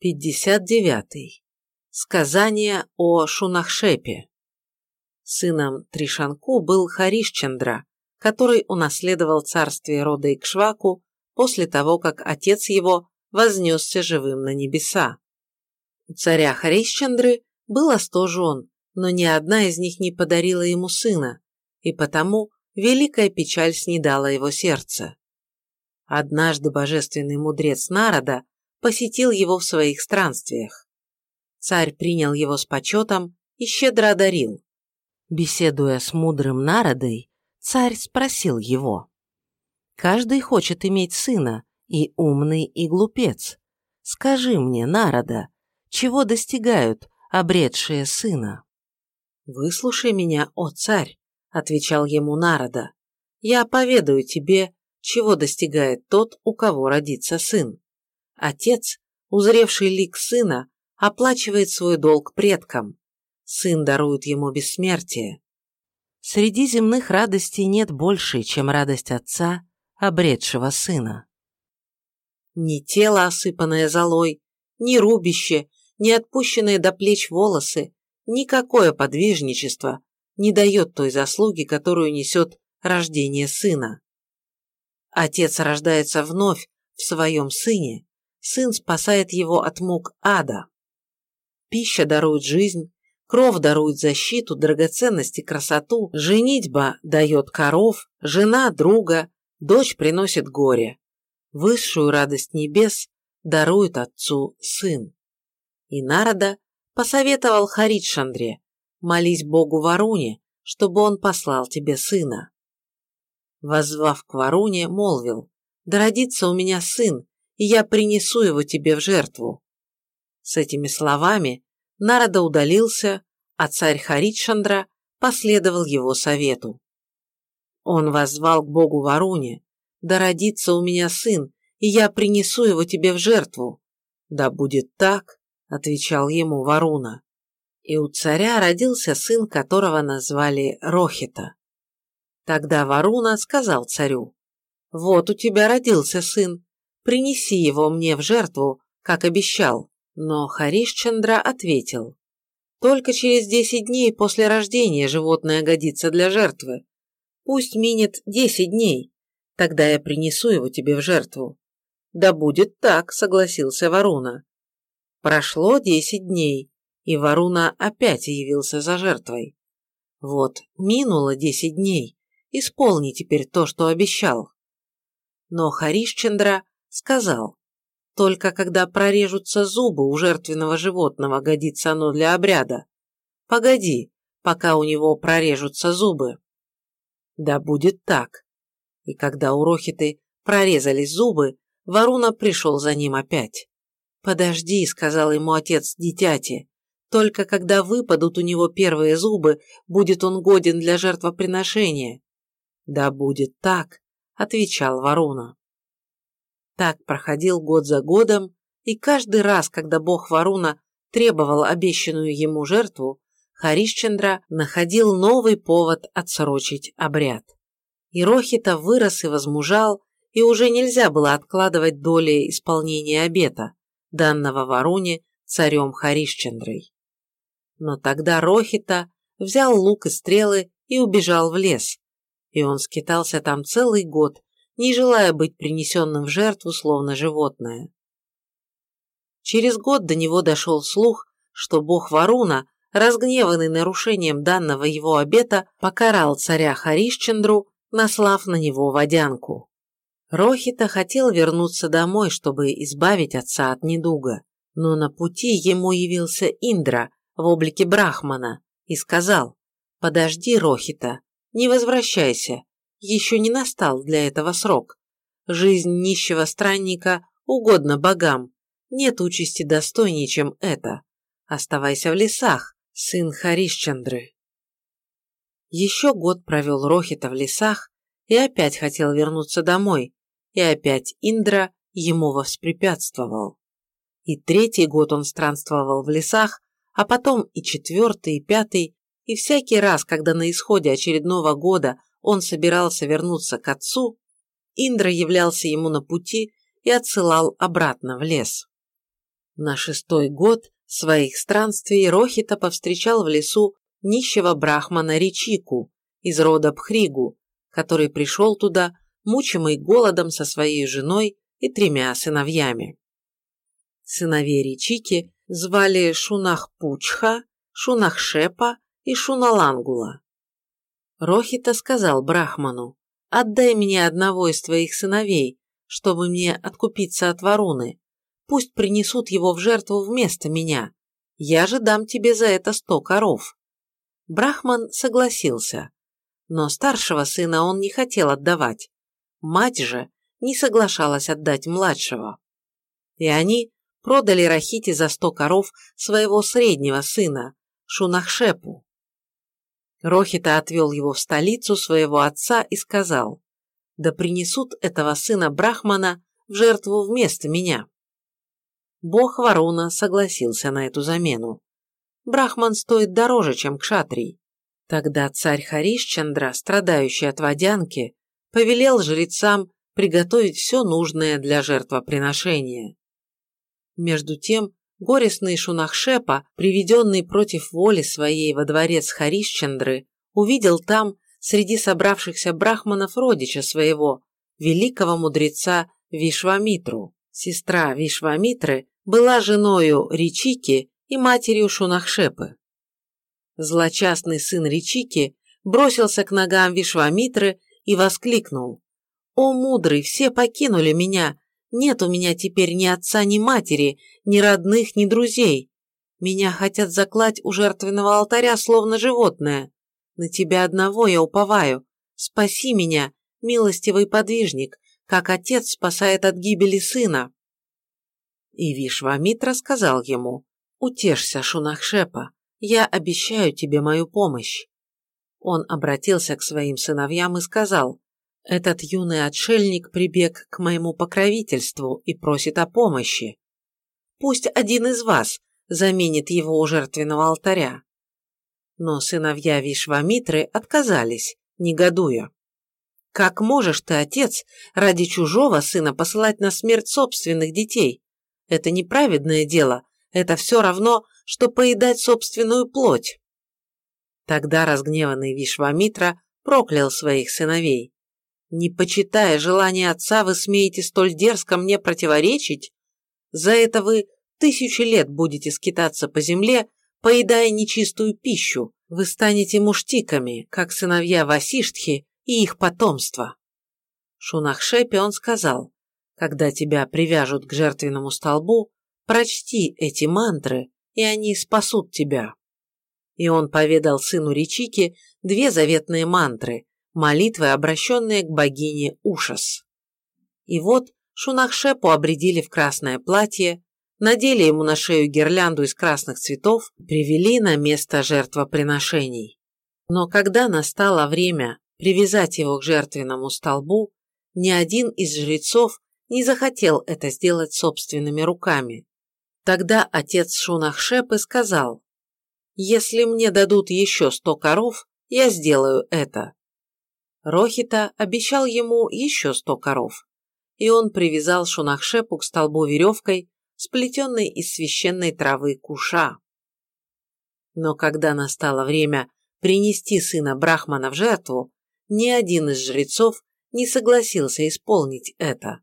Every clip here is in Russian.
59. Сказание о Шунахшепе. Сыном Тришанку был Харишчандра, который унаследовал царствие рода Икшваку после того, как отец его вознесся живым на небеса. У царя Харишчандры было сто жен, но ни одна из них не подарила ему сына, и потому великая печаль снедала его сердце. Однажды божественный мудрец Народа посетил его в своих странствиях. Царь принял его с почетом и щедро одарил. Беседуя с мудрым Народой, царь спросил его. «Каждый хочет иметь сына, и умный, и глупец. Скажи мне, Народа, чего достигают обретшие сына?» «Выслушай меня, о царь», — отвечал ему Народа. «Я поведаю тебе, чего достигает тот, у кого родится сын. Отец, узревший лик сына, оплачивает свой долг предкам. Сын дарует ему бессмертие. Среди земных радостей нет большей, чем радость отца, обретшего сына. Ни тело, осыпанное золой, ни рубище, ни отпущенные до плеч волосы, никакое подвижничество не дает той заслуги, которую несет рождение сына. Отец рождается вновь в своем сыне, сын спасает его от мук ада. Пища дарует жизнь, кровь дарует защиту, драгоценности, красоту, женитьба дает коров, жена – друга, дочь приносит горе. Высшую радость небес дарует отцу сын. И Народа посоветовал Харидшандре, молись Богу Варуне, чтобы он послал тебе сына. Воззвав к Варуне, молвил, да родится у меня сын, и я принесу его тебе в жертву. С этими словами Нарада удалился, а царь Харидшандра последовал его совету. Он воззвал к богу Варуне, «Да родится у меня сын, и я принесу его тебе в жертву». «Да будет так», — отвечал ему Варуна. И у царя родился сын, которого назвали Рохита. Тогда Варуна сказал царю, «Вот у тебя родился сын, принеси его мне в жертву, как обещал. Но Харишчандра ответил, только через десять дней после рождения животное годится для жертвы. Пусть минет десять дней, тогда я принесу его тебе в жертву. Да будет так, согласился Варуна. Прошло десять дней, и Варуна опять явился за жертвой. Вот, минуло десять дней, исполни теперь то, что обещал. Но Харишчандра сказал, только когда прорежутся зубы у жертвенного животного, годится оно для обряда. Погоди, пока у него прорежутся зубы. Да будет так. И когда у Рохиты прорезались зубы, Варуна пришел за ним опять. «Подожди», — сказал ему отец дитяти, «только когда выпадут у него первые зубы, будет он годен для жертвоприношения». «Да будет так», — отвечал Варуна. Так проходил год за годом, и каждый раз, когда бог Варуна требовал обещанную ему жертву, Харишчандра находил новый повод отсрочить обряд. Ирохита вырос и возмужал, и уже нельзя было откладывать доли исполнения обета, данного Варуне царем Харишчандрой. Но тогда Рохита взял лук и стрелы и убежал в лес, и он скитался там целый год, не желая быть принесенным в жертву словно животное. Через год до него дошел слух, что бог Варуна, разгневанный нарушением данного его обета, покарал царя Харишчандру, наслав на него водянку. Рохита хотел вернуться домой, чтобы избавить отца от недуга, но на пути ему явился Индра в облике Брахмана и сказал «Подожди, Рохита, не возвращайся, еще не настал для этого срок. Жизнь нищего странника угодна богам, нет участи достойнее, чем это. Оставайся в лесах, сын Харишчандры. Еще год провел Рохита в лесах и опять хотел вернуться домой, и опять Индра ему воспрепятствовал. И третий год он странствовал в лесах, а потом и четвертый, и пятый, и всякий раз, когда на исходе очередного года он собирался вернуться к отцу, Индра являлся ему на пути и отсылал обратно в лес. На шестой год своих странствий Рохита повстречал в лесу нищего брахмана Ричику из рода Пхригу, который пришел туда, мучимый голодом со своей женой и тремя сыновьями. Сыновей Ричики звали Шунахпучха, Шунахшепа и Шуналангула. Рохита сказал Брахману, «Отдай мне одного из твоих сыновей, чтобы мне откупиться от Варуны. Пусть принесут его в жертву вместо меня. Я же дам тебе за это сто коров». Брахман согласился, но старшего сына он не хотел отдавать. Мать же не соглашалась отдать младшего. И они продали Рахите за сто коров своего среднего сына, Шунахшепу. Рохита отвел его в столицу своего отца и сказал, «Да принесут этого сына Брахмана в жертву вместо меня». Бог Варуна согласился на эту замену. Брахман стоит дороже, чем кшатрий. Тогда царь Харишчандра, страдающий от водянки, повелел жрецам приготовить все нужное для жертвоприношения. Между тем, горестный Шунахшепа, приведенный против воли своей во дворец Харишчандры, увидел там, среди собравшихся брахманов родича своего, великого мудреца Вишвамитру. Сестра Вишвамитры была женою Ричики и матерью Шунахшепы. Злочастный сын Ричики бросился к ногам Вишвамитры и воскликнул. «О, мудрый, все покинули меня! Нет у меня теперь ни отца, ни матери, ни родных, ни друзей. Меня хотят заклать у жертвенного алтаря, словно животное. На тебя одного я уповаю. Спаси меня, милостивый подвижник, как отец спасает от гибели сына». И Вишвамитра сказал ему, «Утешься, Шунахшепа, я обещаю тебе мою помощь». Он обратился к своим сыновьям и сказал, «Этот юный отшельник прибег к моему покровительству и просит о помощи. Пусть один из вас заменит его у жертвенного алтаря». Но сыновья Вишвамитры отказались, негодуя. «Как можешь ты, отец, ради чужого сына посылать на смерть собственных детей? Это неправедное дело, это все равно, что поедать собственную плоть». Тогда разгневанный Вишвамитра проклял своих сыновей. «Не почитая желания отца, вы смеете столь дерзко мне противоречить? За это вы тысячи лет будете скитаться по земле, поедая нечистую пищу. Вы станете муштиками, как сыновья Васиштхи и их потомство». Шунахшепе он сказал, «Когда тебя привяжут к жертвенному столбу, прочти эти мантры, и они спасут тебя». И он поведал сыну Ричики две заветные мантры, молитвы, обращенные к богине Ушас. И вот Шунахшепу обредили в красное платье, надели ему на шею гирлянду из красных цветов, привели на место жертвоприношений. Но когда настало время привязать его к жертвенному столбу, ни один из жрецов не захотел это сделать собственными руками. Тогда отец Шунахшепы сказал, если мне дадут еще сто коров, я сделаю это. Рохита обещал ему еще сто коров, и он привязал Шунахшепу к столбу веревкой, сплетенной из священной травы куша. Но когда настало время принести сына Брахмана в жертву, ни один из жрецов не согласился исполнить это.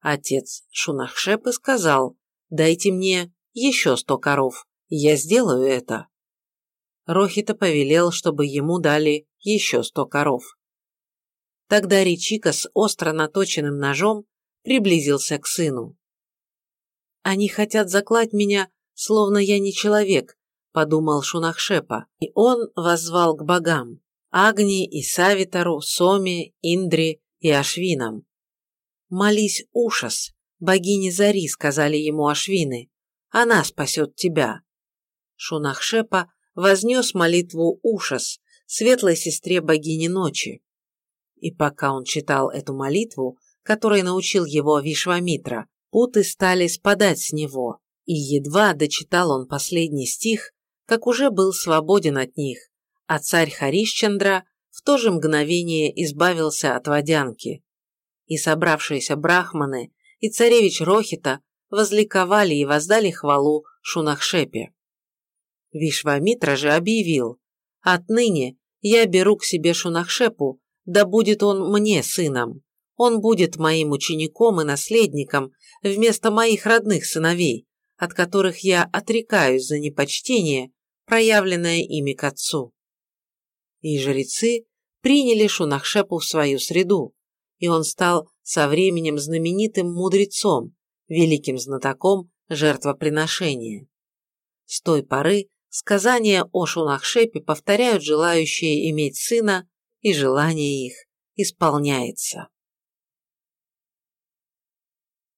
Отец Шунахшепы сказал, «Дайте мне еще сто коров, я сделаю это». Рохита повелел, чтобы ему дали еще сто коров. Тогда Ричика с остро наточенным ножом приблизился к сыну. «Они хотят заклать меня, словно я не человек», – подумал Шунахшепа, и он воззвал к богам – Агни и Савитару, Соме, Индре и Ашвинам. «Молись, Ушас, богине Зари», – сказали ему Ашвины, – «она спасет тебя». Шунахшепа вознес молитву Ушас, светлой сестре богини ночи. И пока он читал эту молитву, которой научил его Вишвамитра, путы стали спадать с него, и едва дочитал он последний стих, как уже был свободен от них, а царь Харишчандра в то же мгновение избавился от водянки. И собравшиеся брахманы, и царевич Рохита возликовали и воздали хвалу Шунахшепе. Вишвамитра же объявил, «Отныне я беру к себе Шунахшепу, да будет он мне сыном. Он будет моим учеником и наследником вместо моих родных сыновей, от которых я отрекаюсь за непочтение, проявленное ими к отцу». И жрецы приняли Шунахшепу в свою среду, и он стал со временем знаменитым мудрецом, великим знатоком жертвоприношения. С той поры сказания о Шунахшепе повторяют желающие иметь сына, и желание их исполняется.